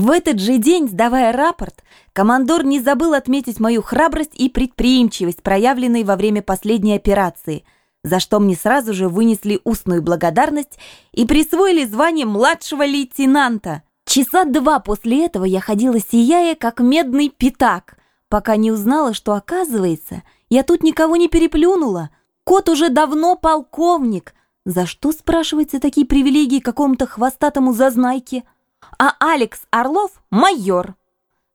В этот же день, сдавая рапорт, командор не забыл отметить мою храбрость и предприимчивость, проявленные во время последней операции, за что мне сразу же вынесли устную благодарность и присвоили звание младшего лейтенанта. Часа два после этого я ходила сияя, как медный пятак, пока не узнала, что, оказывается, я тут никого не переплюнула. Кот уже давно полковник. За что, спрашивается, такие привилегии какому-то хвостатому зазнайке? А Алекс Орлов – майор.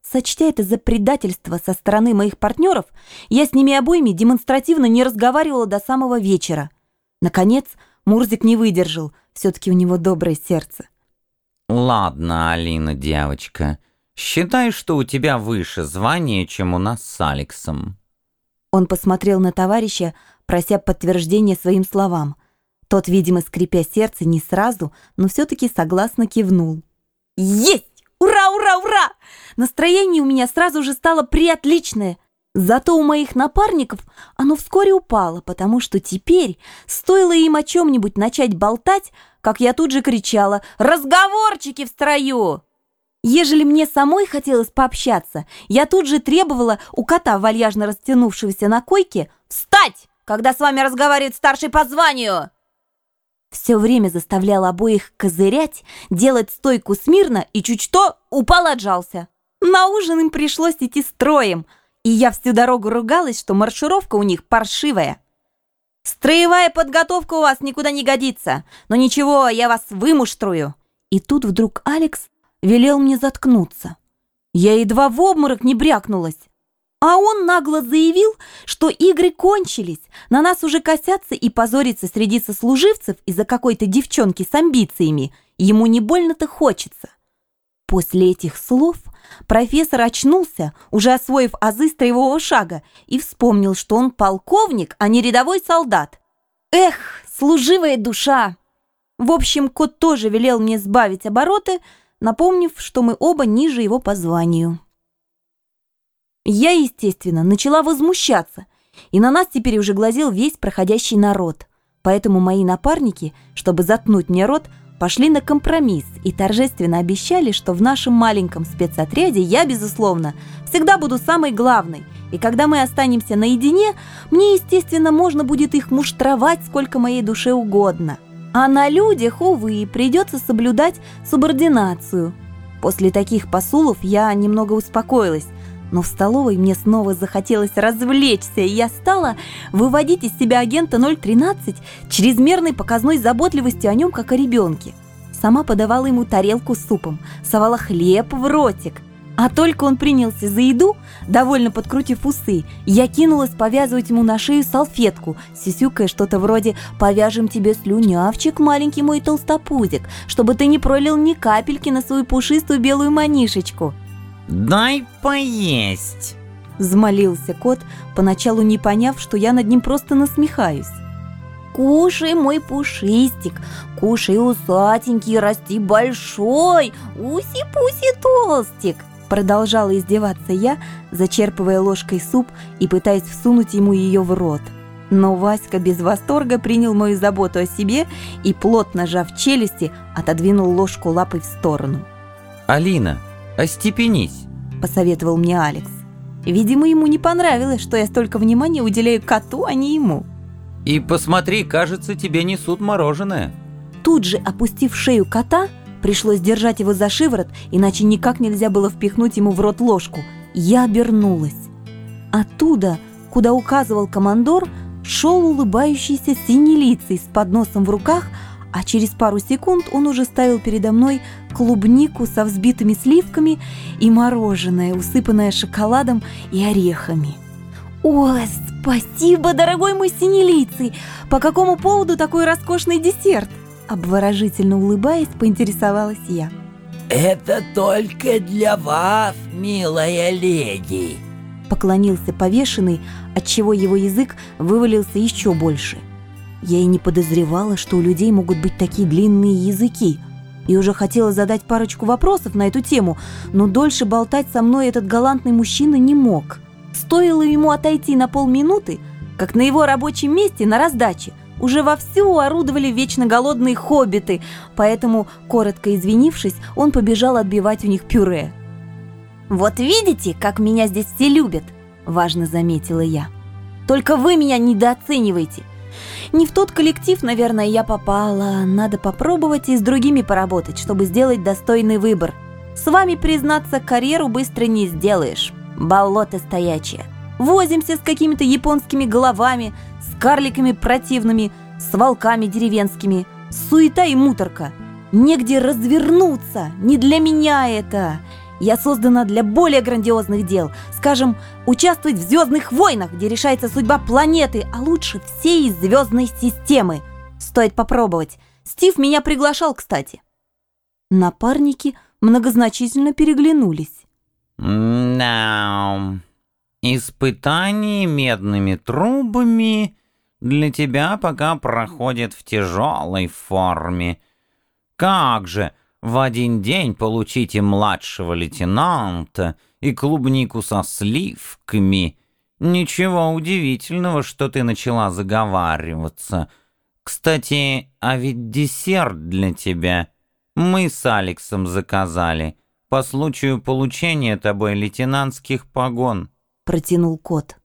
Сочтя это за предательство со стороны моих партнеров, я с ними обоими демонстративно не разговаривала до самого вечера. Наконец, Мурзик не выдержал, все-таки у него доброе сердце. «Ладно, Алина, девочка, считай, что у тебя выше звание, чем у нас с Алексом». Он посмотрел на товарища, прося подтверждения своим словам. Тот, видимо, скрипя сердце, не сразу, но все-таки согласно кивнул. Есть! Ура, ура, ура! Настроение у меня сразу же стало приотличное. Зато у моих напарников оно вскоре упало, потому что теперь, стоило им о чем-нибудь начать болтать, как я тут же кричала «Разговорчики в строю!» Ежели мне самой хотелось пообщаться, я тут же требовала у кота, вальяжно растянувшегося на койке, «Встать, когда с вами разговаривает старший по званию!» Все время заставлял обоих козырять, делать стойку смирно и чуть что упал отжался. На ужин им пришлось идти строем, и я всю дорогу ругалась, что маршировка у них паршивая. «Строевая подготовка у вас никуда не годится, но ничего, я вас вымуштрую». И тут вдруг Алекс велел мне заткнуться. Я едва в обморок не брякнулась. А он нагло заявил, что игры кончились, на нас уже косятся и позориться среди сослуживцев из-за какой-то девчонки с амбициями. Ему не больно-то хочется. После этих слов профессор очнулся, уже освоив азы строевого шага, и вспомнил, что он полковник, а не рядовой солдат. Эх, служивая душа! В общем, кот тоже велел мне сбавить обороты, напомнив, что мы оба ниже его по званию. Я, естественно, начала возмущаться, и на нас теперь уже глазел весь проходящий народ. Поэтому мои напарники, чтобы заткнуть мне рот, пошли на компромисс и торжественно обещали, что в нашем маленьком спецотряде я, безусловно, всегда буду самой главной. И когда мы останемся наедине, мне, естественно, можно будет их муштровать сколько моей душе угодно. А на людях, увы, придется соблюдать субординацию. После таких посулов я немного успокоилась, но в столовой мне снова захотелось развлечься, и я стала выводить из себя агента 013 чрезмерной показной заботливостью о нем, как о ребенке. Сама подавала ему тарелку с супом, совала хлеб в ротик. А только он принялся за еду, довольно подкрутив усы, я кинулась повязывать ему на шею салфетку, сисюкая что-то вроде «повяжем тебе слюнявчик, маленький мой толстопузик, чтобы ты не пролил ни капельки на свою пушистую белую манишечку». «Дай поесть!» Взмолился кот, поначалу не поняв, что я над ним просто насмехаюсь. «Кушай, мой пушистик, кушай, усатенький, расти большой, уси-пуси толстик!» Продолжала издеваться я, зачерпывая ложкой суп и пытаясь всунуть ему ее в рот. Но Васька без восторга принял мою заботу о себе и, плотно сжав челюсти, отодвинул ложку лапой в сторону. «Алина, «Остепенись», — посоветовал мне Алекс. Видимо, ему не понравилось, что я столько внимания уделяю коту, а не ему. «И посмотри, кажется, тебе несут мороженое». Тут же, опустив шею кота, пришлось держать его за шиворот, иначе никак нельзя было впихнуть ему в рот ложку. Я обернулась. Оттуда, куда указывал командор, шел улыбающийся синелицей с подносом в руках, а через пару секунд он уже ставил передо мной клубнику со взбитыми сливками и мороженое, усыпанное шоколадом и орехами. «О, спасибо, дорогой мой синелицый! По какому поводу такой роскошный десерт?» Обворожительно улыбаясь, поинтересовалась я. «Это только для вас, милая леди!» Поклонился повешенный, отчего его язык вывалился еще больше. Я и не подозревала, что у людей могут быть такие длинные языки. И уже хотела задать парочку вопросов на эту тему, но дольше болтать со мной этот галантный мужчина не мог. Стоило ему отойти на полминуты, как на его рабочем месте на раздаче уже вовсю орудовали вечно голодные хоббиты, поэтому, коротко извинившись, он побежал отбивать у них пюре. «Вот видите, как меня здесь все любят!» – важно заметила я. «Только вы меня недооцениваете!» Не в тот коллектив, наверное, я попала. Надо попробовать и с другими поработать, чтобы сделать достойный выбор. С вами, признаться, карьеру быстро не сделаешь. Болото стоячее. Возимся с какими-то японскими головами, с карликами противными, с волками деревенскими. Суета и муторка. Негде развернуться. Не для меня это. Я создана для более грандиозных дел. Скажем, участвовать в «Звездных войнах», где решается судьба планеты, а лучше всей звездной системы. Стоит попробовать. Стив меня приглашал, кстати. Напарники многозначительно переглянулись. «Да, испытание медными трубами для тебя пока проходит в тяжелой форме. Как же...» в один день получите младшего лейтенанта и клубнику со сливками. Ничего удивительного, что ты начала заговариваться. Кстати, а ведь десерт для тебя мы с Алексом заказали по случаю получения тобой лейтенантских погон. Протянул кот.